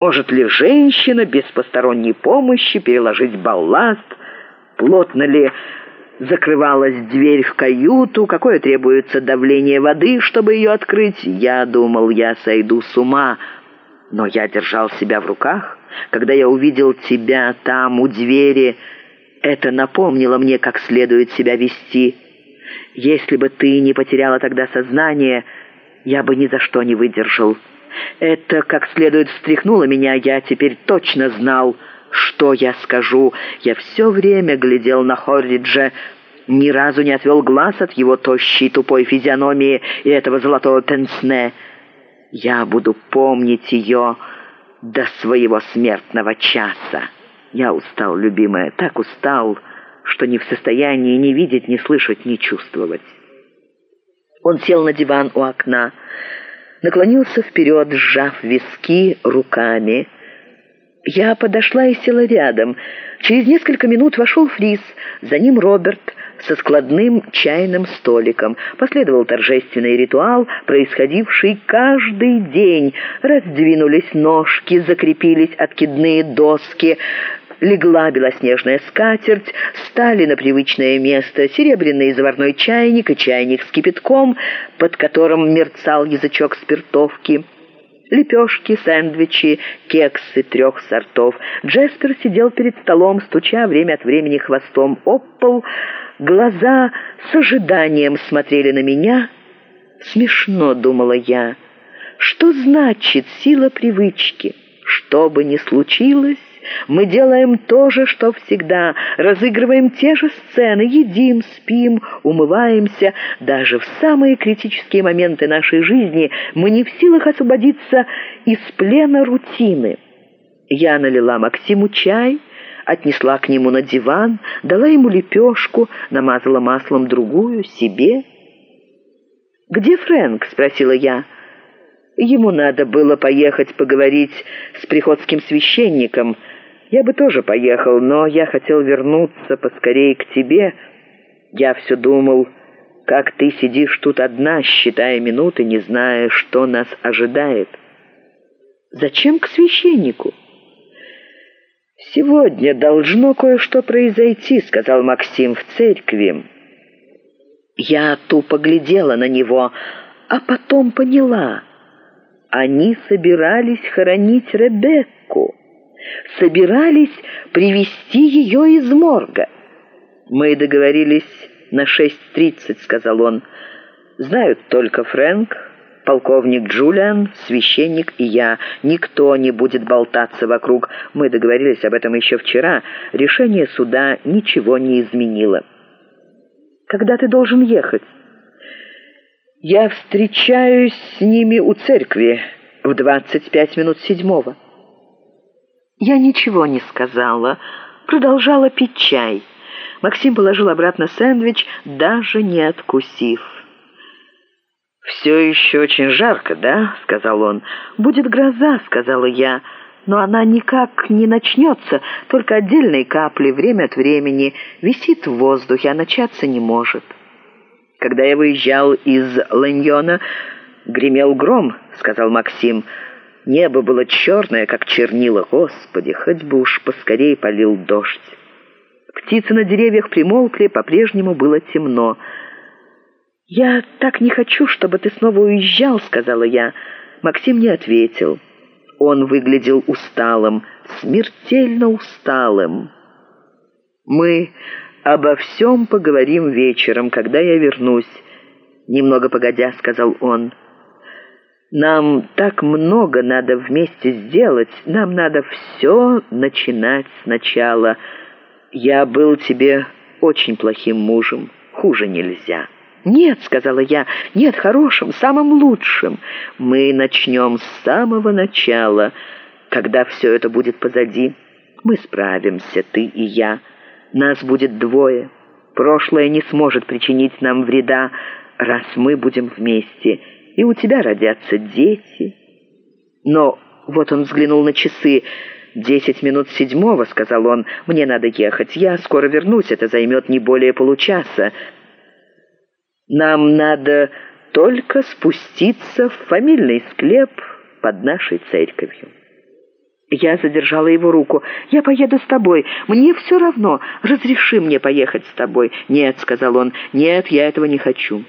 Может ли женщина без посторонней помощи переложить балласт? Плотно ли закрывалась дверь в каюту? Какое требуется давление воды, чтобы ее открыть? Я думал, я сойду с ума, но я держал себя в руках. Когда я увидел тебя там, у двери, это напомнило мне, как следует себя вести. Если бы ты не потеряла тогда сознание, я бы ни за что не выдержал». Это как следует встряхнуло меня, я теперь точно знал, что я скажу. Я все время глядел на Хорриджа, ни разу не отвел глаз от его тощей тупой физиономии и этого золотого пенсне. Я буду помнить ее до своего смертного часа. Я устал, любимая, так устал, что не в состоянии ни видеть, ни слышать, ни чувствовать. Он сел на диван у окна наклонился вперед, сжав виски руками. Я подошла и села рядом. Через несколько минут вошел Фрис, за ним Роберт со складным чайным столиком. Последовал торжественный ритуал, происходивший каждый день. Раздвинулись ножки, закрепились откидные доски, легла белоснежная скатерть, стали на привычное место серебряный заварной чайник и чайник с кипятком, под которым мерцал язычок спиртовки. Лепешки, сэндвичи, кексы трех сортов. Джеспер сидел перед столом, стуча время от времени хвостом об пол. Глаза с ожиданием смотрели на меня. «Смешно», — думала я. «Что значит сила привычки? Что бы ни случилось, мы делаем то же, что всегда, разыгрываем те же сцены, едим, спим, умываемся. Даже в самые критические моменты нашей жизни мы не в силах освободиться из плена рутины. Я налила Максиму чай, отнесла к нему на диван, дала ему лепешку, намазала маслом другую, себе. «Где Фрэнк?» — спросила я. Ему надо было поехать поговорить с приходским священником — я бы тоже поехал, но я хотел вернуться поскорее к тебе. Я все думал, как ты сидишь тут одна, считая минуты, не зная, что нас ожидает. Зачем к священнику? «Сегодня должно кое-что произойти», — сказал Максим в церкви. Я тупо глядела на него, а потом поняла. Они собирались хоронить Ребекку собирались привести ее из морга. «Мы договорились на 6.30», — сказал он. «Знают только Фрэнк, полковник Джулиан, священник и я. Никто не будет болтаться вокруг. Мы договорились об этом еще вчера. Решение суда ничего не изменило». «Когда ты должен ехать?» «Я встречаюсь с ними у церкви в 25 минут седьмого». Я ничего не сказала, продолжала пить чай. Максим положил обратно сэндвич, даже не откусив. «Все еще очень жарко, да?» — сказал он. «Будет гроза», — сказала я. «Но она никак не начнется, только отдельные капли время от времени. Висит в воздухе, а начаться не может». «Когда я выезжал из Ланьона, гремел гром», — сказал Максим. Небо было черное, как чернила. Господи, хоть бы уж поскорей полил дождь. Птицы на деревьях примолкли, по-прежнему было темно. «Я так не хочу, чтобы ты снова уезжал», — сказала я. Максим не ответил. Он выглядел усталым, смертельно усталым. «Мы обо всем поговорим вечером, когда я вернусь», — немного погодя сказал он. Нам так много надо вместе сделать, нам надо все начинать сначала. Я был тебе очень плохим мужем, хуже нельзя». «Нет», — сказала я, — «нет, хорошим, самым лучшим. Мы начнем с самого начала, когда все это будет позади. Мы справимся, ты и я. Нас будет двое. Прошлое не сможет причинить нам вреда, раз мы будем вместе» и у тебя родятся дети. Но вот он взглянул на часы. «Десять минут седьмого», — сказал он, — «мне надо ехать. Я скоро вернусь, это займет не более получаса. Нам надо только спуститься в фамильный склеп под нашей церковью». Я задержала его руку. «Я поеду с тобой. Мне все равно. Разреши мне поехать с тобой». «Нет», — сказал он, — «нет, я этого не хочу».